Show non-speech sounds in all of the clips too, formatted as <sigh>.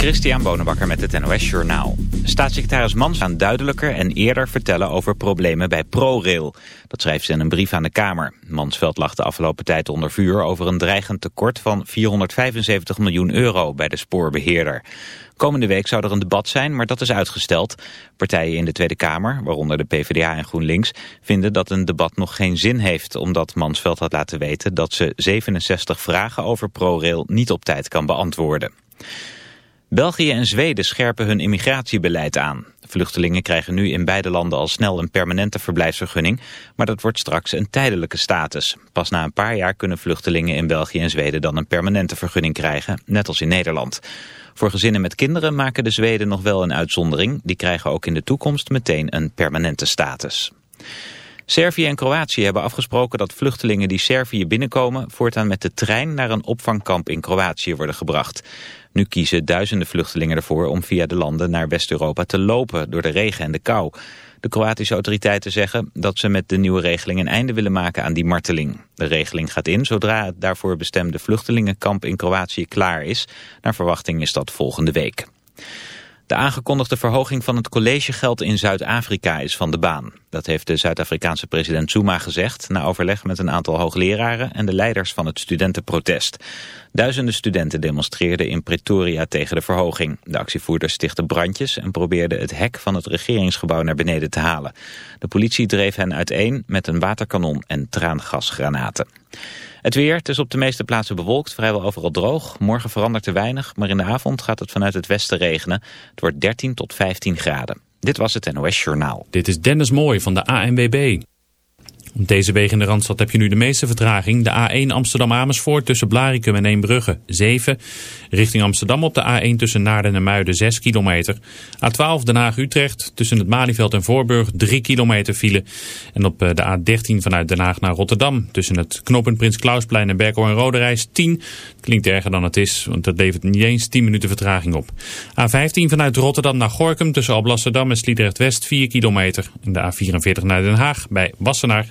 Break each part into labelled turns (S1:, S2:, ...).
S1: Christian Bonenbakker met het NOS Journaal. Staatssecretaris Mans gaan duidelijker en eerder vertellen over problemen bij ProRail. Dat schrijft ze in een brief aan de Kamer. Mansveld lag de afgelopen tijd onder vuur over een dreigend tekort van 475 miljoen euro bij de spoorbeheerder. Komende week zou er een debat zijn, maar dat is uitgesteld. Partijen in de Tweede Kamer, waaronder de PvdA en GroenLinks, vinden dat een debat nog geen zin heeft, omdat Mansveld had laten weten dat ze 67 vragen over ProRail niet op tijd kan beantwoorden. België en Zweden scherpen hun immigratiebeleid aan. Vluchtelingen krijgen nu in beide landen al snel een permanente verblijfsvergunning, maar dat wordt straks een tijdelijke status. Pas na een paar jaar kunnen vluchtelingen in België en Zweden dan een permanente vergunning krijgen, net als in Nederland. Voor gezinnen met kinderen maken de Zweden nog wel een uitzondering. Die krijgen ook in de toekomst meteen een permanente status. Servië en Kroatië hebben afgesproken dat vluchtelingen die Servië binnenkomen... voortaan met de trein naar een opvangkamp in Kroatië worden gebracht. Nu kiezen duizenden vluchtelingen ervoor om via de landen naar West-Europa te lopen... door de regen en de kou. De Kroatische autoriteiten zeggen dat ze met de nieuwe regeling een einde willen maken aan die marteling. De regeling gaat in zodra het daarvoor bestemde vluchtelingenkamp in Kroatië klaar is. Naar verwachting is dat volgende week. De aangekondigde verhoging van het collegegeld in Zuid-Afrika is van de baan. Dat heeft de Zuid-Afrikaanse president Zuma gezegd... na overleg met een aantal hoogleraren en de leiders van het studentenprotest. Duizenden studenten demonstreerden in Pretoria tegen de verhoging. De actievoerders stichtten brandjes en probeerden het hek van het regeringsgebouw naar beneden te halen. De politie dreef hen uiteen met een waterkanon en traangasgranaten. Het weer, het is op de meeste plaatsen bewolkt, vrijwel overal droog. Morgen verandert er weinig, maar in de avond gaat het vanuit het westen regenen. Het wordt 13 tot 15 graden. Dit was het NOS Journaal.
S2: Dit is Dennis Mooi van de ANWB. Op deze wegen in de Randstad heb je nu de meeste vertraging. De A1 Amsterdam-Amersfoort tussen Blarikum en Eembrugge 7. Richting Amsterdam op de A1 tussen Naarden en Muiden 6 kilometer. A12 Den Haag-Utrecht tussen het Malieveld en Voorburg 3 kilometer file. En op eh, de A13 vanuit Den Haag naar Rotterdam tussen het knooppunt Prins Klausplein en Berkel en Roderijs 10. Klinkt erger dan het is, want dat levert niet eens 10 minuten vertraging op. A15 vanuit Rotterdam naar Gorkum tussen Alblasserdam en Sliedrecht-West 4 kilometer. En de A44 naar Den Haag bij Wassenaar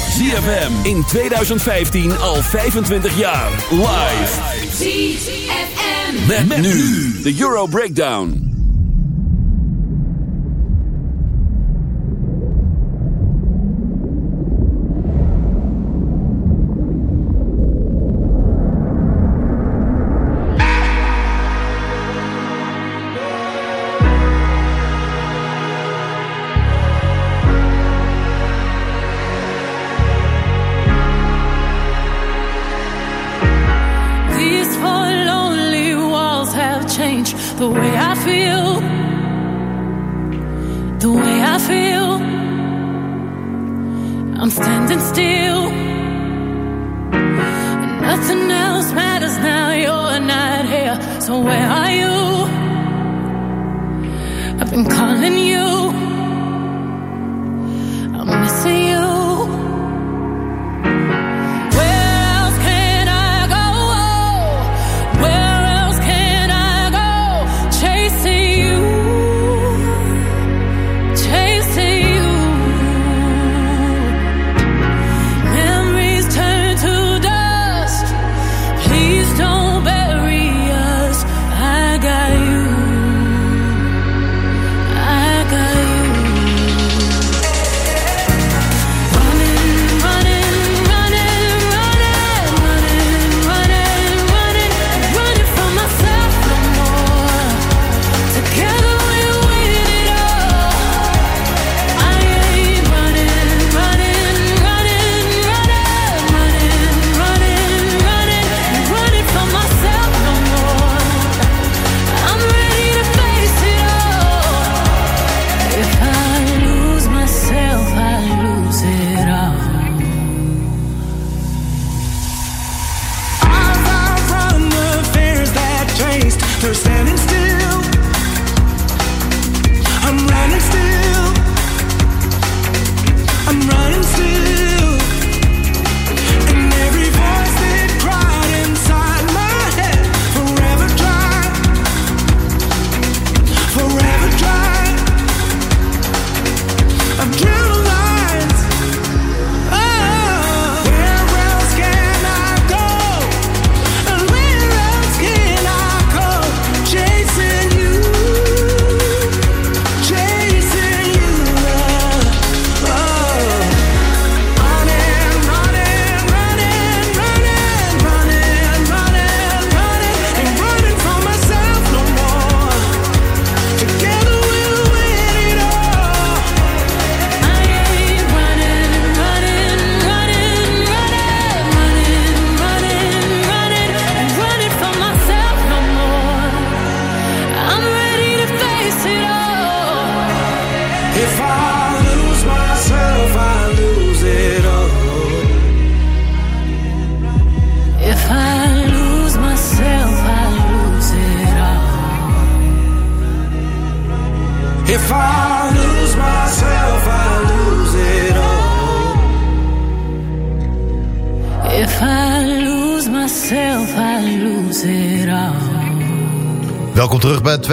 S3: ZFM in 2015 al 25 jaar. Live.
S4: ZFM.
S3: Met, met nu de Euro Breakdown.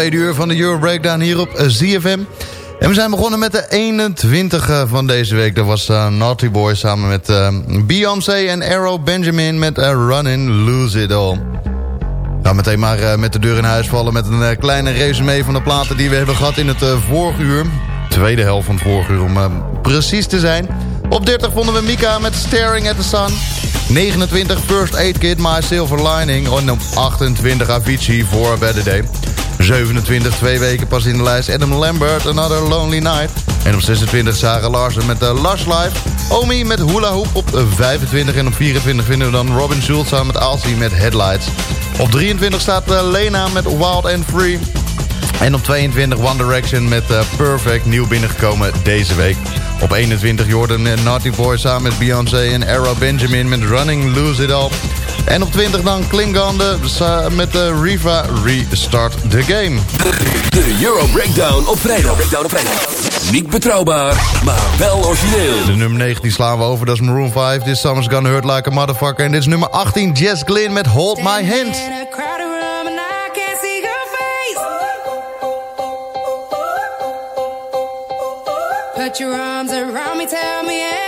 S5: Tweede uur van de Euro Breakdown hier op eh, ZFM. En we zijn begonnen met de 21 van deze week. Dat was uh, Naughty Boy samen met Beyoncé en Arrow Benjamin met uh, Running Lose It All. Gaan meteen maar met de deur in huis vallen met een kleine resume van de platen die we hebben gehad in het vorige uur. Tweede helft van het vorige uur om precies te zijn. Op 30 vonden we Mika met Staring at the Sun. 29 First Aid Kit, My Silver Lining. En op 28 Avicii voor Better Day. 27 twee weken pas in de lijst. Adam Lambert, Another Lonely Night. En op 26 Sarah Larsen met uh, Lush Life. Omi met Hula Hoop op 25. En op 24 vinden we dan Robin Schulz samen met Alcy met Headlights. Op 23 staat uh, Lena met Wild and Free. En op 22 One Direction met Perfect, nieuw binnengekomen deze week. Op 21 Jordan en Naughty Boy samen met Beyoncé en Arrow Benjamin met Running Lose It All. En op 20 dan Klingande met de Riva Restart the Game.
S6: De Euro Breakdown op vrijdag. Breakdown op vrijdag. Niet betrouwbaar, maar wel origineel.
S5: De nummer 19 slaan we over, dat is Maroon 5. This Summer's Gonna Hurt Like a Motherfucker. En dit is nummer 18, Jess Glynn met Hold My Hand.
S7: Put your arms around me, tell me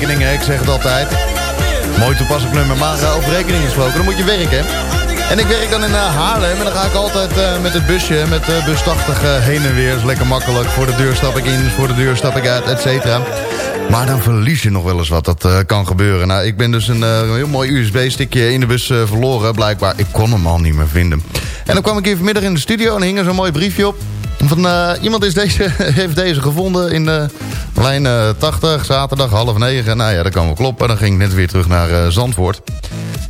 S5: Ik zeg het altijd. Mooi toepasselijk nummer, maar eh, over rekeningen gesproken, dan moet je werken. En ik werk dan in eh, Haarlem en dan ga ik altijd eh, met het busje, met bus 80 eh, heen en weer. is lekker makkelijk. Voor de deur stap ik in, voor de deur stap ik uit, et cetera. Maar dan verlies je nog wel eens wat, dat kan gebeuren. Nou, ik ben dus een heel mooi USB-stickje in de bus verloren, blijkbaar. Ik kon hem al niet meer vinden. En dan kwam ik hier vanmiddag in de studio en hing er zo'n mooi briefje op. Van, eh, iemand is deze, <laughs> heeft deze gevonden in de lijn eh, 80, zaterdag half negen. Nou ja, dat kan wel kloppen. Dan ging ik net weer terug naar eh, Zandvoort.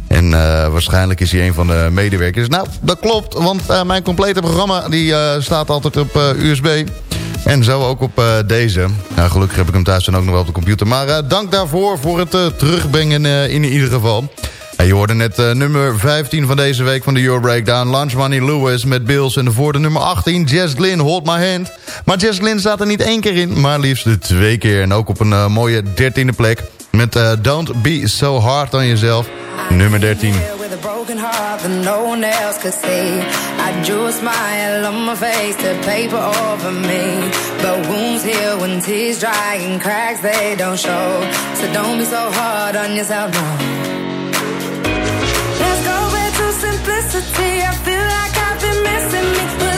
S5: En eh, waarschijnlijk is hij een van de medewerkers. Nou, dat klopt, want eh, mijn complete programma die, eh, staat altijd op eh, USB. En zo ook op eh, deze. Nou, gelukkig heb ik hem thuis dan ook nog wel op de computer. Maar eh, dank daarvoor, voor het eh, terugbrengen eh, in ieder geval. En je hoorde net eh, nummer 15 van deze week van de Euro Breakdown. Lunch Money Lewis met Bills. En voor de nummer 18, Jess Glynn, Hold My Hand. Maar Jess Glynn staat er niet één keer in, maar liefst twee keer. En ook op een eh, mooie dertiende plek. Met eh, Don't Be So Hard on Yourself. Nummer 13.
S7: With a broken heart that no one else could see. I drew a smile on my face to paper over me. But wounds heal when tears dry and cracks they don't show. So don't be so hard on yourself, no. Simplicity. I feel like I've been missing me.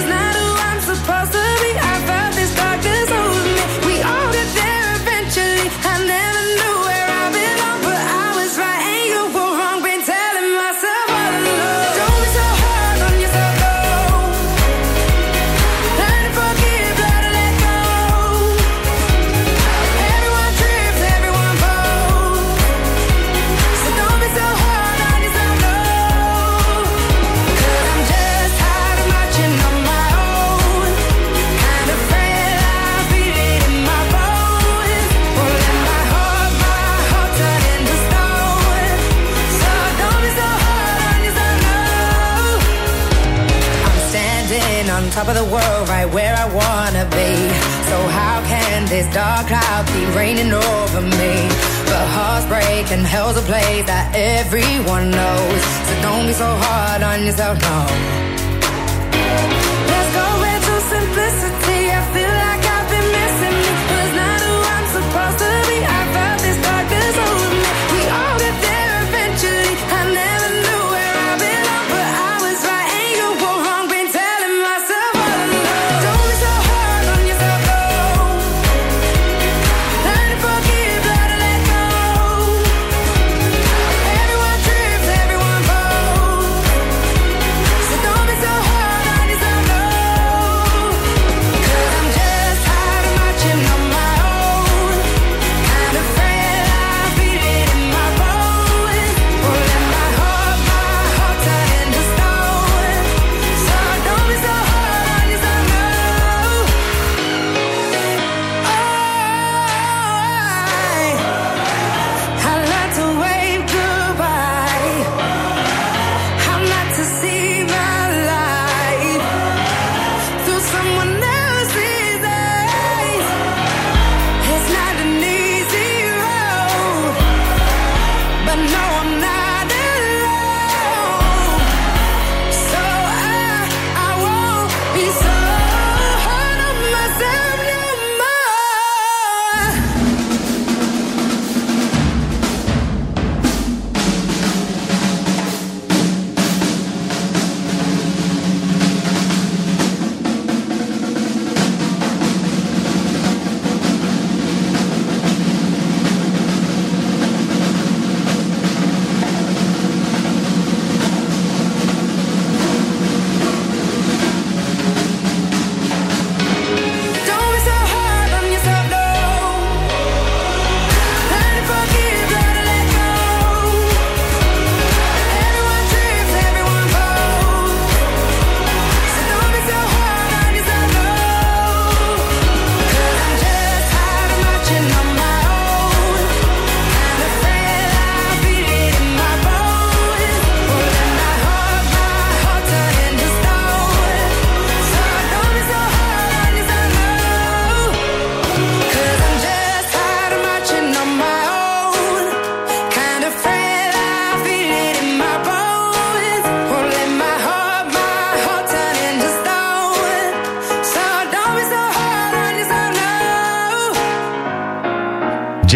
S7: is out now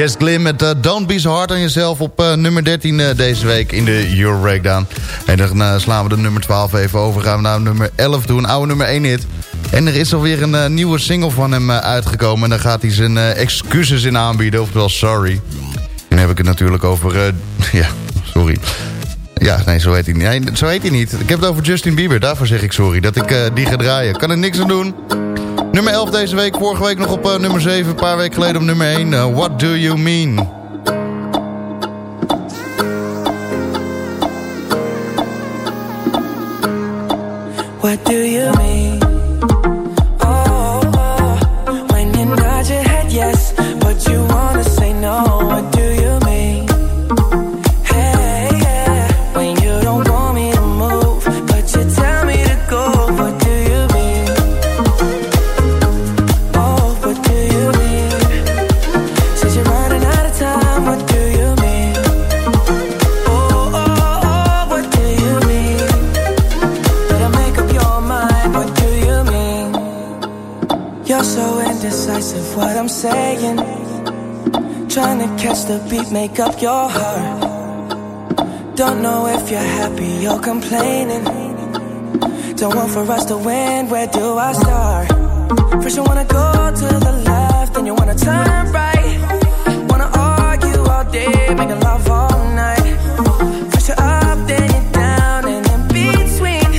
S5: Jess Glim met eh, Don't Be So Hard on Yourself op eh, nummer 13 eh, deze week in de Euro Breakdown. En dan slaan we de nummer 12 even over. Gaan we naar nummer 11 doen, oude nummer 1 hit. En er is alweer een nieuwe single van hem uitgekomen. En daar gaat hij zijn excuses in aanbieden, oftewel sorry. En dan heb ik het natuurlijk over... <laughs> ja, sorry. Ja, nee, zo heet hij niet. Zo heet hij niet. Ik heb het over Justin Bieber, daarvoor zeg ik sorry. Dat ik die ga draaien. Kan er niks aan doen. Nummer 11 deze week, vorige week nog op uh, nummer 7, een paar weken geleden op nummer 1. Eh, What do you mean?
S8: What do For us to win, where do I start? First you wanna go to the left, then you wanna turn right. Wanna argue all day, making love all night. First you're up, then you're down, and in between.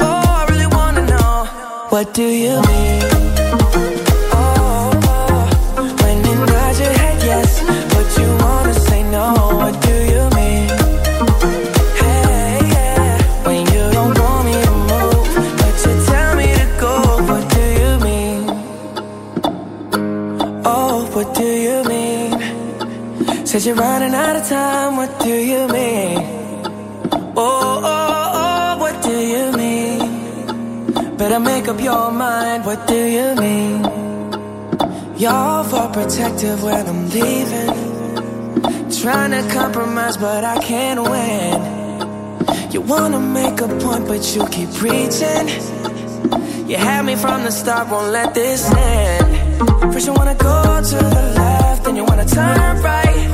S8: Oh, I really wanna know, what do you mean? Up your mind, what do you mean? You're for protective when I'm leaving. Trying to compromise, but I can't win. You wanna make a point, but you keep preaching. You had me from the start, won't let this end. First you wanna go to the left, then you wanna turn right.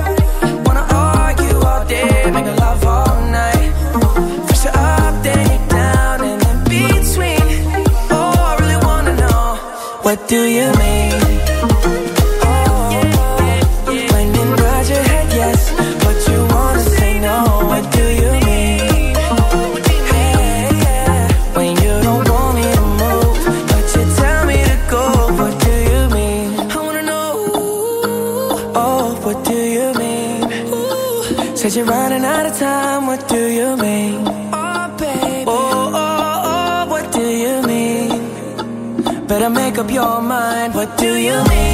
S8: Wanna argue all day, make love all night. First you're what do you mean? Do you mean?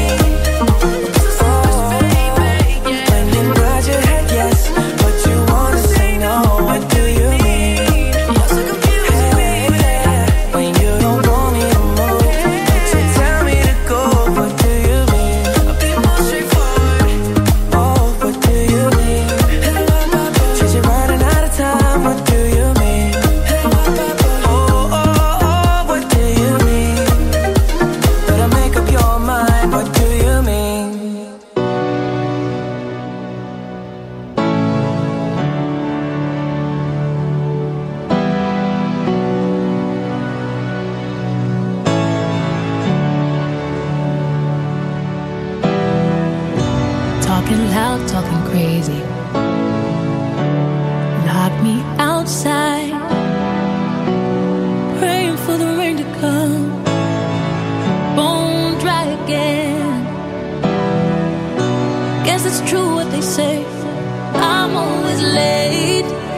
S3: Guess it's true what they say. I'm always late.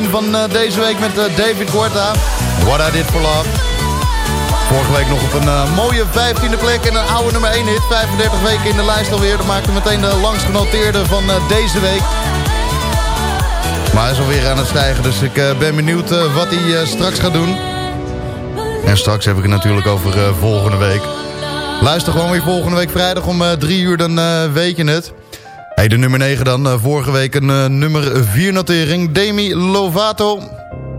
S5: 10 van eh, deze week met eh, David Guetta. What I Did For Love. Vorige week nog op een eh, mooie 15e plek en een oude nummer 1 hit. 35 weken in de lijst alweer. Dat maakte meteen de langst genoteerde van deze week. Maar hij is alweer aan het stijgen, dus ik ben benieuwd wat hij straks gaat doen. En straks heb ik het natuurlijk over volgende week. Luister gewoon weer volgende week vrijdag om 3 uur, dan weet je het. Hey, de nummer 9 dan. eh, vorige week een eh, nummer 4 notering. Demi Lovato.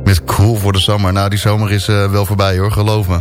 S5: Met Cool voor de Summer. Nou, die zomer is eh, wel voorbij hoor, geloof me.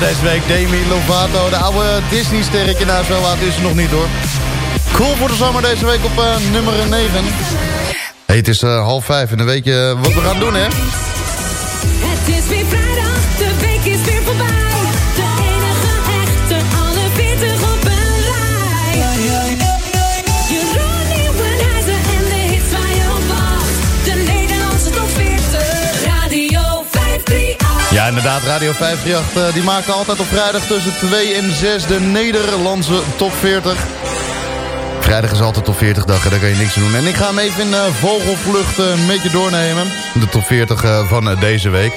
S5: Nummer 9 deze week, Demi Lovato. De oude Disney-sterretje. Nou, zo laat is ze nog niet hoor. Cool voor de zomer deze week op eh, nummer 9. Hey, het is eh, half vijf en dan weet je wat we gaan doen, hè?
S4: Het is weer vrijdag, de week is weer voorbij.
S5: Ja, inderdaad, Radio 538 eh, die maken altijd op vrijdag tussen 2 en 6 de Nederlandse top 40. Vrijdag is altijd top 40 dag, en daar kan je niks aan doen. En ik ga hem even in eh, vogelvlucht eh, met je doornemen. De top 40 eh, van deze week.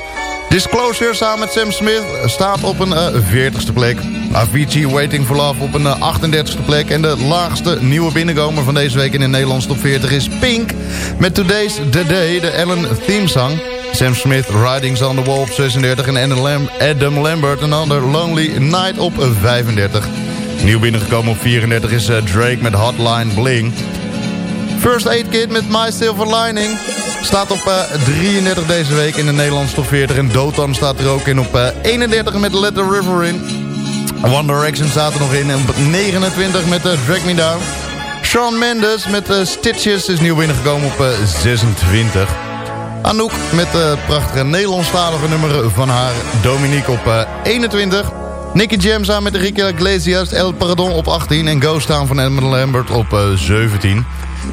S5: Disclosure samen met Sam Smith staat op een eh, 40ste plek. Avicii Waiting for Love op een eh, 38ste plek. En de laagste nieuwe binnenkomer van deze week in de Nederlandse top 40 is Pink. Met Today's The Day, de Ellen theme song. Sam Smith, Ridings on the Wall op 36. En Adam, Lam Adam Lambert, Another Lonely Night op eh, 35. Nieuw binnengekomen op 34 is eh, Drake met Hotline Bling. First Aid Kit met My Silver Lining. Staat op eh, 33 deze week in de Nederlandse top 40. En Dotan staat er ook in op eh, 31 met Let the River In. One Direction staat er nog in. En op 29 met eh, Drag Me Down. Shawn Mendes met eh, Stitches is nieuw binnengekomen op eh, 26. Anouk met het prachtige Nederlandstalige nummer van haar Dominique op eh, 21. Nicky Jam samen met Enrique Iglesias, El Pardon op 18. En Ghost Town van Edmund Lambert op eh, 17.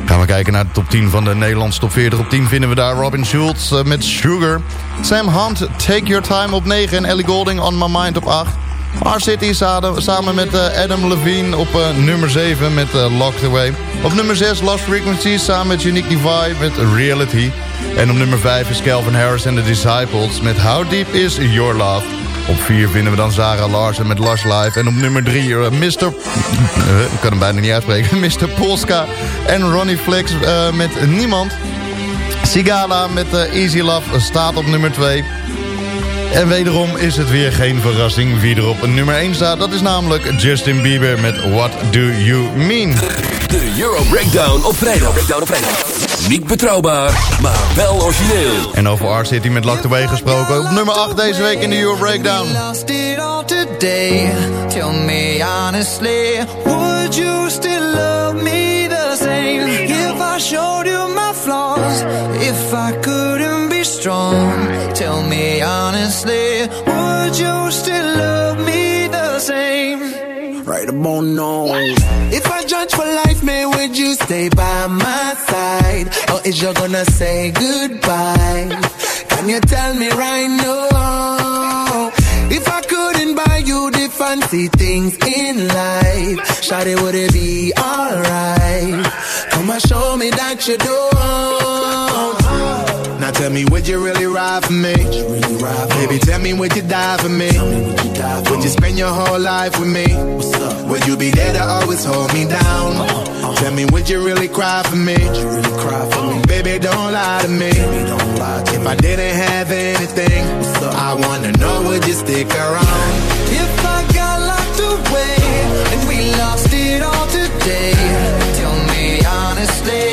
S5: Gaan we kijken naar de top 10 van de Nederlandse top 40. Op 10 vinden we daar Robin Schultz eh, met Sugar. Sam Hunt, Take Your Time op 9. En Ellie Golding, On My Mind op 8. R-City samen met eh, Adam Levine op eh, nummer 7 met eh, Locked Away. Op nummer 6 Lost Frequencies samen met Unique Divide met Reality. En op nummer 5 is Calvin Harris en The Disciples met How Deep Is Your Love. Op 4 vinden we dan Sarah Larsen met Lush Life. En op nummer 3 Mr. Eh, ik kan hem bijna niet uitspreken. <laughs> Mr. Polska en Ronnie Flex eh, met Niemand. Sigala met eh, Easy Love staat op nummer 2. En wederom is het weer geen verrassing wie er op nummer 1 staat. Dat is namelijk Justin Bieber met What Do You Mean.
S9: De Euro Breakdown op vrijdag. Breakdown op vrijdag. Niet betrouwbaar, maar wel origineel.
S5: En over Art City met Locked Away gesproken. Op nummer 8 deze week in de Euro Breakdown.
S10: lost it all today. Tell me honestly, would you still love me the same if I showed you my flaws? If I couldn't be strong, tell me honestly, would you still love me the same?
S6: Right about now. If I judge for life, man, would you stay by my side? Or is you gonna say goodbye? Can you tell me right now? If I couldn't buy you the fancy things in life, Shawty, would it be alright? Come and show me that you don't. Now tell me, would you really ride for me? Baby, tell me, would you die for me? Would you your whole life with me? Would you be there to always hold me down? Tell me, would you really cry for me? Baby, don't lie to me. If I didn't have anything, I wanna know, would you stick around?
S10: If I got locked away and we lost it all today, tell me honestly,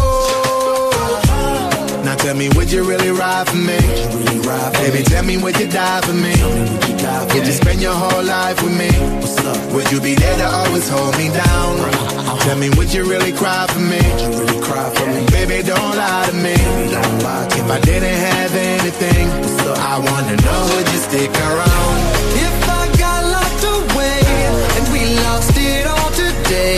S6: Tell me, would you really ride for me? Baby, tell me, would you die for me? Would you spend your whole life with me? What's up? Would you be there to always hold me down? Tell me, would you really cry for me? Baby, don't lie to me. If I didn't have anything, I wanna know, would you stick around?
S10: If I got locked away and we lost it all today,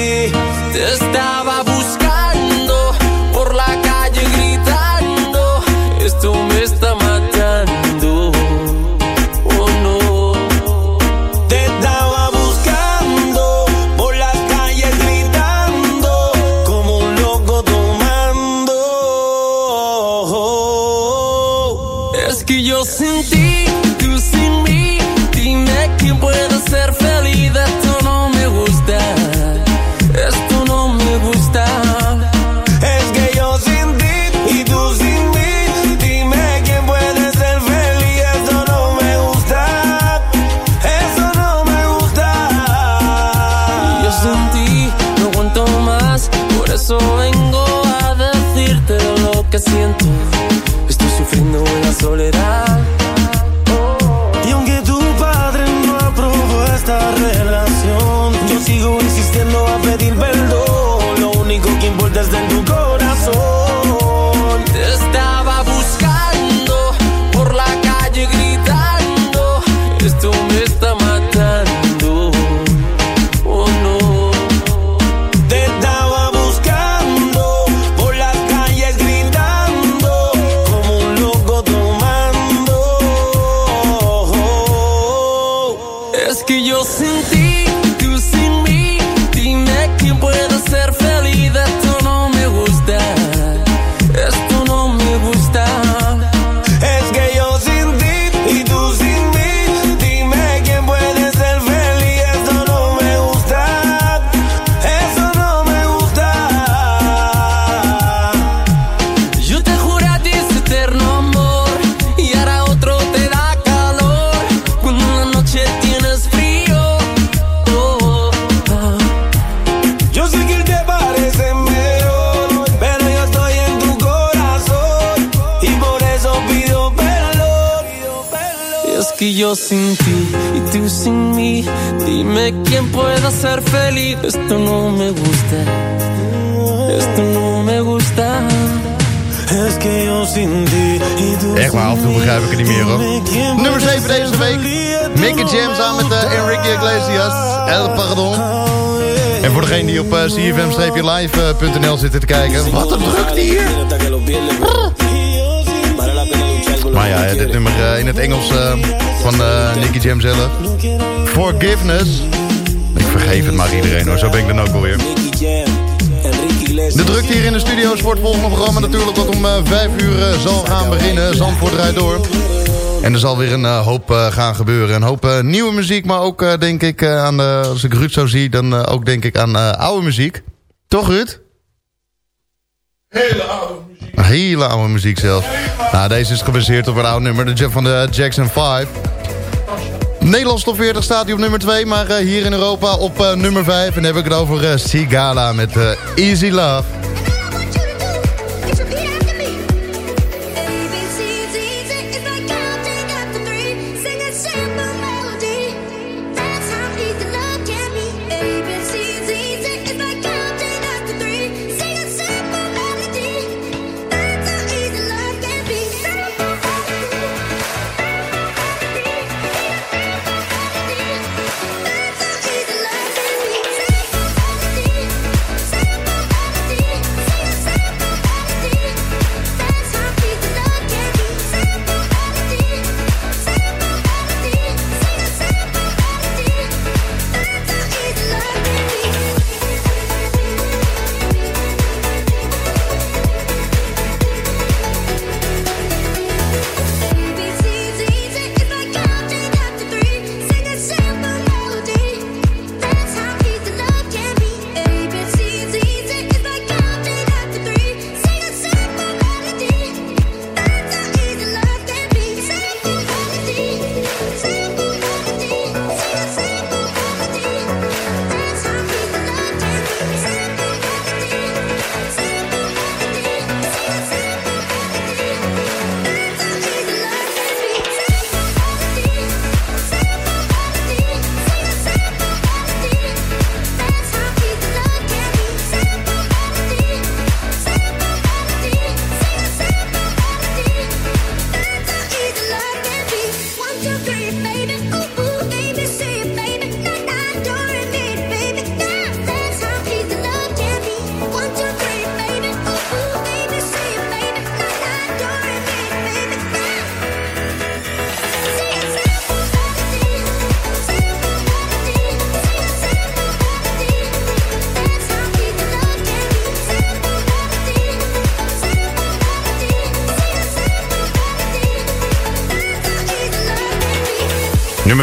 S8: Te estaba buscando por la calle gritando. Esto me está matando. Oh no.
S11: Te estaba buscando por las calles gritando como un loco tomando.
S8: Es que yo sin ti, tú sin mí. Dime quién puede ser feliz. Esto no me gusta.
S12: Pueda ser feliz. Esto no me gusta. Esto no me gusta.
S11: Es que yo sin ti y tú
S5: Echt waar, af en toe begrijp ik het niet meer hoor. Nummer 7 deze week. Mickey Jam samen met uh, Enrique Iglesias. El Pardon. En voor degene die op uh, cfm-live.nl zitten te kijken. Wat een drukte hier. Maar ja, dit nummer uh, in het Engels uh, van uh, Nicky Jam zelf. Forgiveness. Vergeef het maar iedereen hoor, zo ben ik dan ook alweer. De drukte hier in de studio's voor het volgende programma natuurlijk wat om uh, 5 uur uh, zal gaan beginnen. Zandvoort draait door. En er zal weer een uh, hoop gaan gebeuren. Een hoop nieuwe muziek, maar ook denk ik aan, de, als ik Ruud zo zie, dan ook denk ik aan oude muziek. Toch Ruud?
S13: Hele oude muziek.
S5: Hele oude muziek zelfs. Nou, deze is gebaseerd op een oud nummer, de van de Jackson 5. Nederlands top 40 staat hij op nummer 2, maar uh, hier in Europa op uh, nummer 5. En dan heb ik het over uh, Sigala met Easy Love.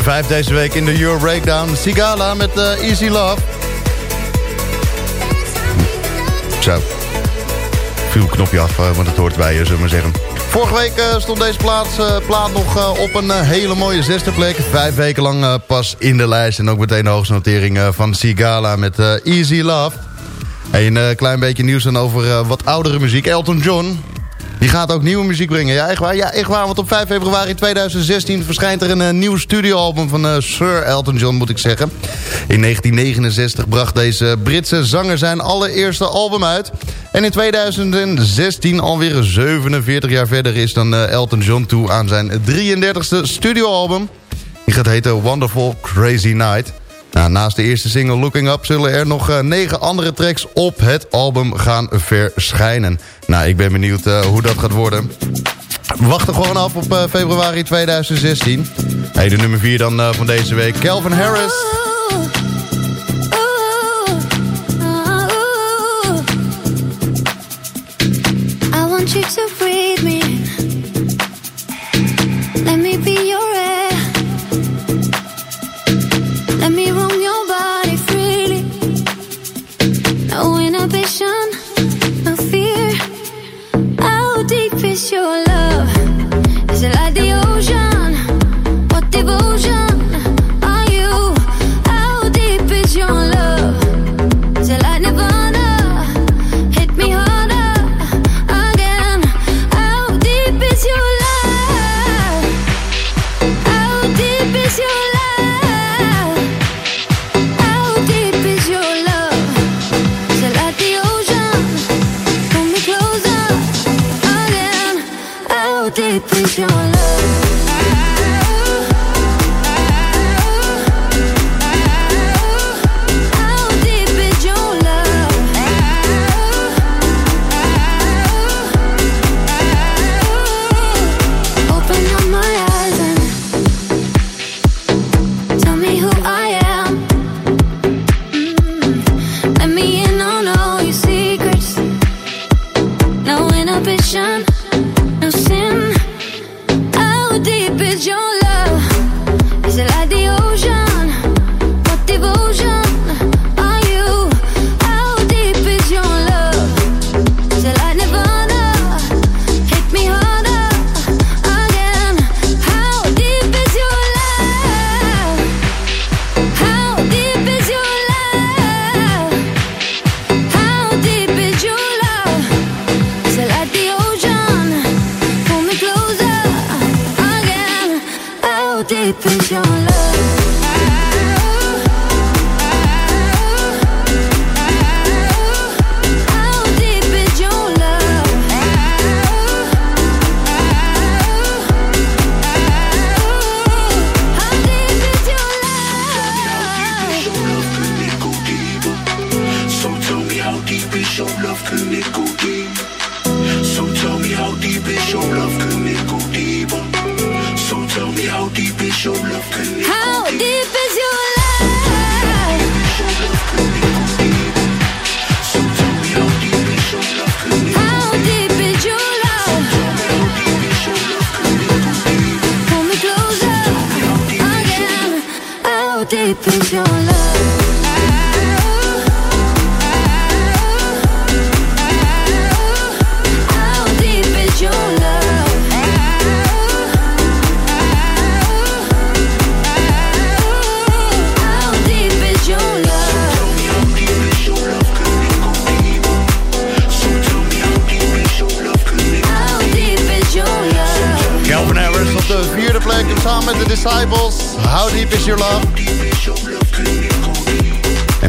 S5: 5 deze week in de Euro Breakdown. Sigala met uh, Easy Love. Zo. Viel knopje af, uh, want het hoort bij je, zullen we maar zeggen. Vorige week uh, stond deze plaats, plaat nog op een hele mooie zesde plek. Vijf weken lang pas in de lijst. En ook meteen de hoogste notering van Sigala met Easy Love. En een klein beetje nieuws dan over wat oudere muziek. Elton John, die gaat ook nieuwe muziek brengen. Ja, echt waar. Ja, echt waar. Want op 5 februari 2016 verschijnt er een uh, nieuw studioalbum van uh, Sir Elton John, moet ik zeggen. In 1969 bracht deze Britse zanger zijn allereerste album uit. En in 2016, alweer 47 jaar verder, is dan uh, Elton John toe aan zijn 33ste studioalbum. Die gaat heten Wonderful Crazy Night. Nou, naast de eerste single Looking Up zullen er nog uh, negen andere tracks op het album gaan verschijnen. Nou, ik ben benieuwd uh, hoe dat gaat worden. We wachten gewoon af op uh, februari 2016. Hey, de nummer 4 dan van deze week, Calvin Harris.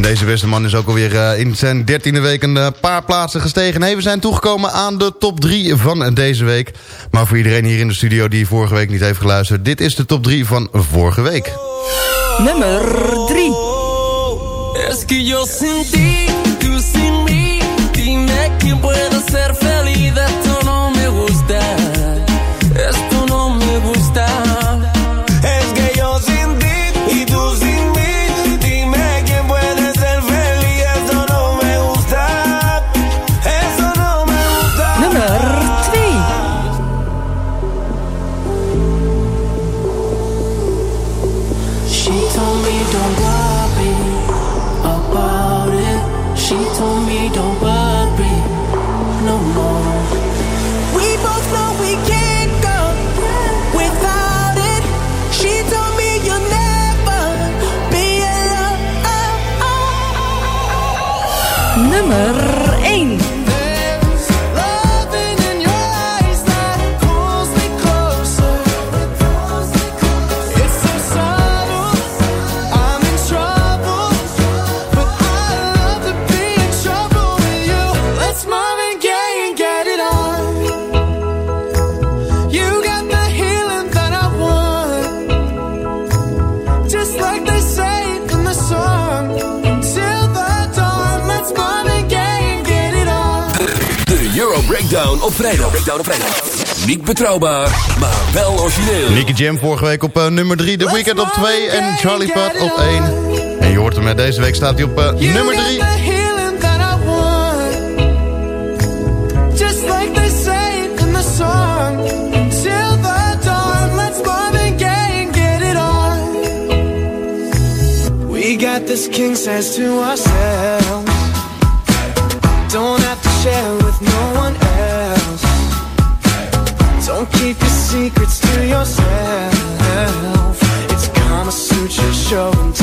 S5: deze beste man is ook alweer eh, in zijn dertiende week een eh, paar plaatsen gestegen. We zijn toegekomen aan de top 3 van deze week. Maar voor iedereen hier in de studio die vorige week niet heeft geluisterd... dit is de top 3 van vorige week.
S8: Nummer 3.
S9: daarop. Niet betrouwbaar, maar wel origineel.
S5: Nicky Jam vorige week op eh, nummer 3, The Weeknd op 2 en Charlie Pat op 1. En je hoort hem, deze week staat hij op eh, nummer 3.
S14: We got this king says to ourselves Don't have to share with no one secrets to yourself. It's Kama Sutra
S5: showing.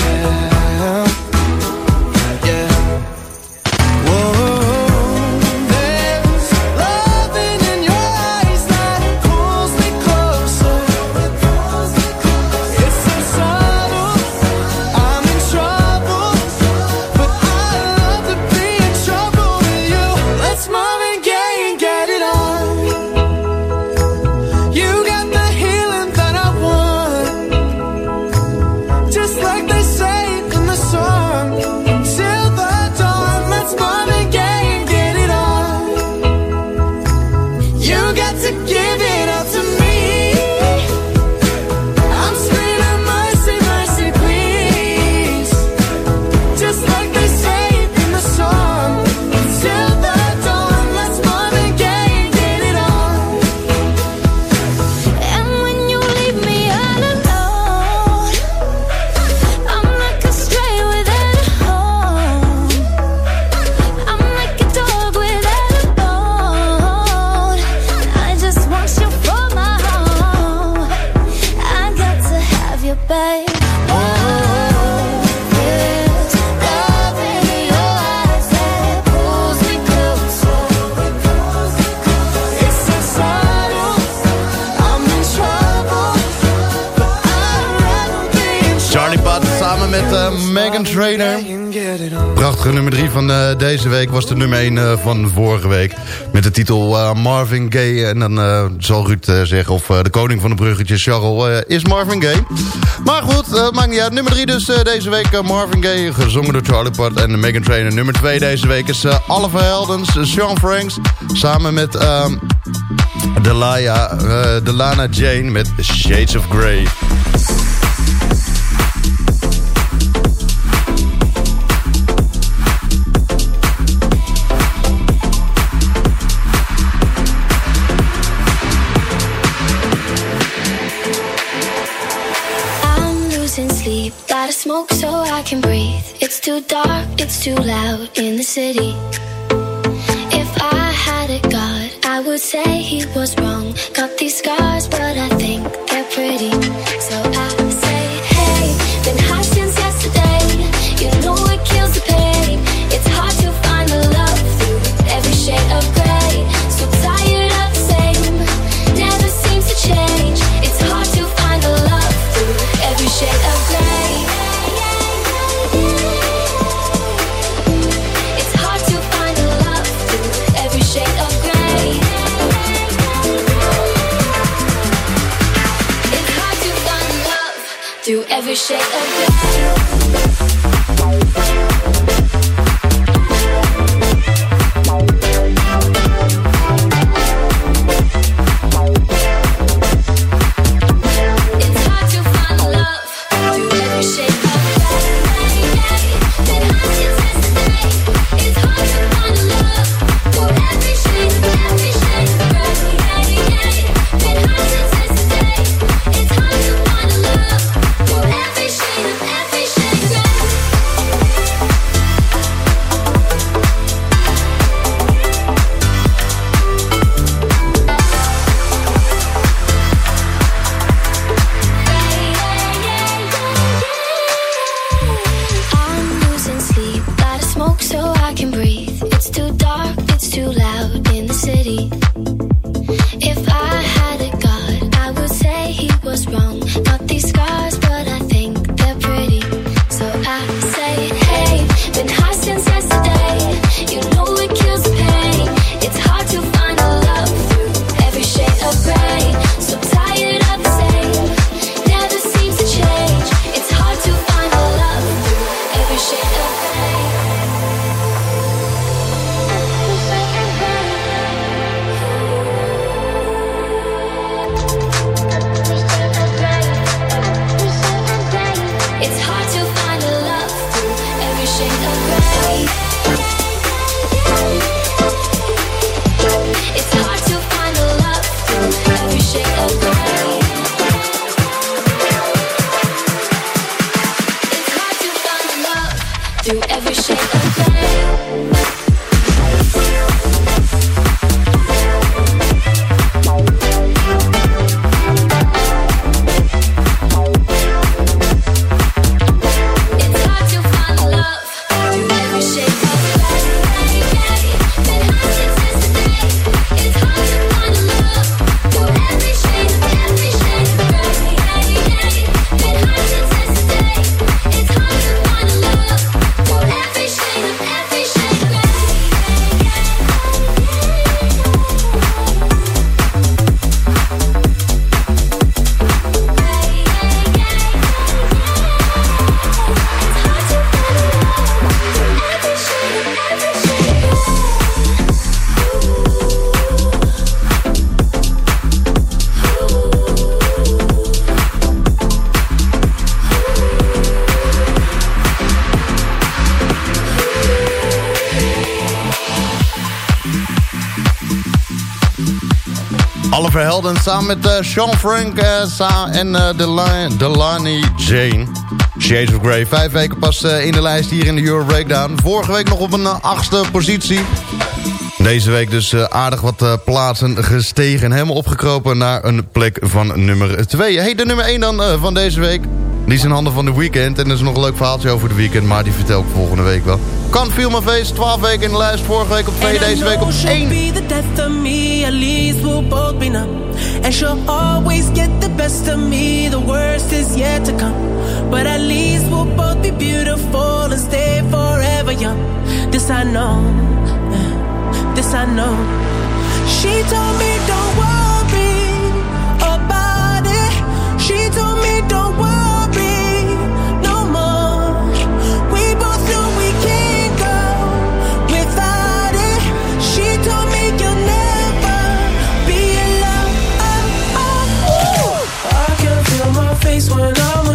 S5: Prachtige nummer 3 van eh, deze week was de nummer 1 van vorige week. Met de titel eh, Marvin Gaye. En dan eh, zal Ruud eh, zeggen of eh, de koning van de bruggetjes, Charles, eh, is Marvin Gaye. Maar goed, eh, maakt niet uit. Nummer 3 dus eh, deze week eh, Marvin Gaye. Gezongen door Charlie Puth en Megan Trainor. Nummer 2 deze week is Oliver Heldens, Sean Franks. Samen met ehm Delaya, eh, Delana Jane met Shades of Grey.
S15: Too dark, it's too loud in the city. If I had a god, I would say he was wrong. Got these scars, but I think they're pretty. So
S5: Samen met eh, Sean Frank eh, en eh, Dela- Delaney Jane. Shades of Grey, vijf weken pas in de lijst hier in de Euro Breakdown. Vorige week nog op een achtste positie. Deze week dus aardig wat plaatsen gestegen. Helemaal opgekropen naar een plek van nummer 2. Hey, de nummer 1 dan van deze week. Die is in handen van de weekend. En er is nog een leuk verhaaltje over de weekend. Maar die vertel ik volgende week wel. Kan Feel My Face, 12 weken in de lijst. Vorige week op 2, deze week op 1.
S8: be the death of me, at least we'll both be numb. And she'll always get the best of me, the worst is yet to come. But at least we'll both be beautiful and stay forever young. This I know, uh, this I know. She told me don't worry about it. She told me don't worry face when I'm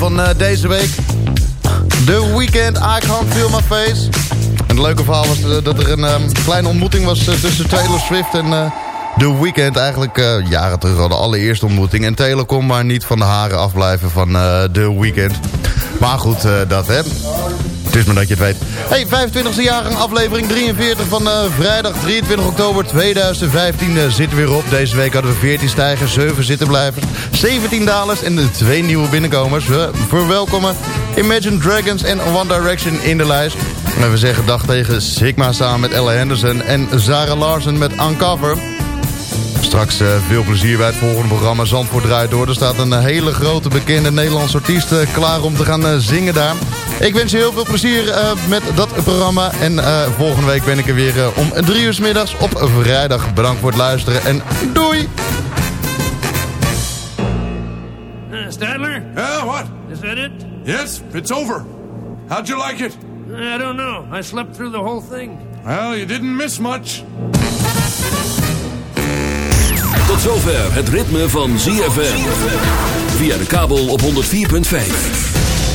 S8: with you,
S5: Nummer 1 van eh, deze week. The Weeknd, I Can't Feel My Face. En het leuke verhaal was eh, dat er een ehm, kleine ontmoeting was eh, tussen Taylor Swift en The Weeknd. Eigenlijk jaren terug al de allereerste ontmoeting. En Taylor kon maar niet van de haren afblijven van eh The Weeknd. Maar goed, dat hè. Het is maar dat je het weet. Hey, 25e jaargang, aflevering 43 van eh, vrijdag 23 oktober 2015 eh, zitten weer op. Deze week hadden we 14 stijgers, 7 zittenblijvers, 17 dalers en de twee nieuwe binnenkomers. We verwelkomen Imagine Dragons en One Direction in de lijst. En we zeggen dag tegen Sigma samen met Ella Henderson en Zara Larsen met Uncover. Straks eh, veel plezier bij het volgende programma Zandvoort draait door. Er staat een eh, hele grote bekende Nederlandse artiest eh, klaar om te gaan eh, zingen daar. Ik wens je heel veel plezier eh, met dat programma. En eh, volgende week ben ik er weer eh, om drie uur 's middags op vrijdag. Bedankt voor het luisteren en doei!
S16: Uh, Stadler?
S17: Yeah, what?
S16: Is that it?
S17: Yes, it's over. How'd you like it?
S16: I don't know. I slept through the whole thing.
S17: Well, you didn't miss much.
S6: Tot zover het ritme van ZFM. Via de kabel op 104.5.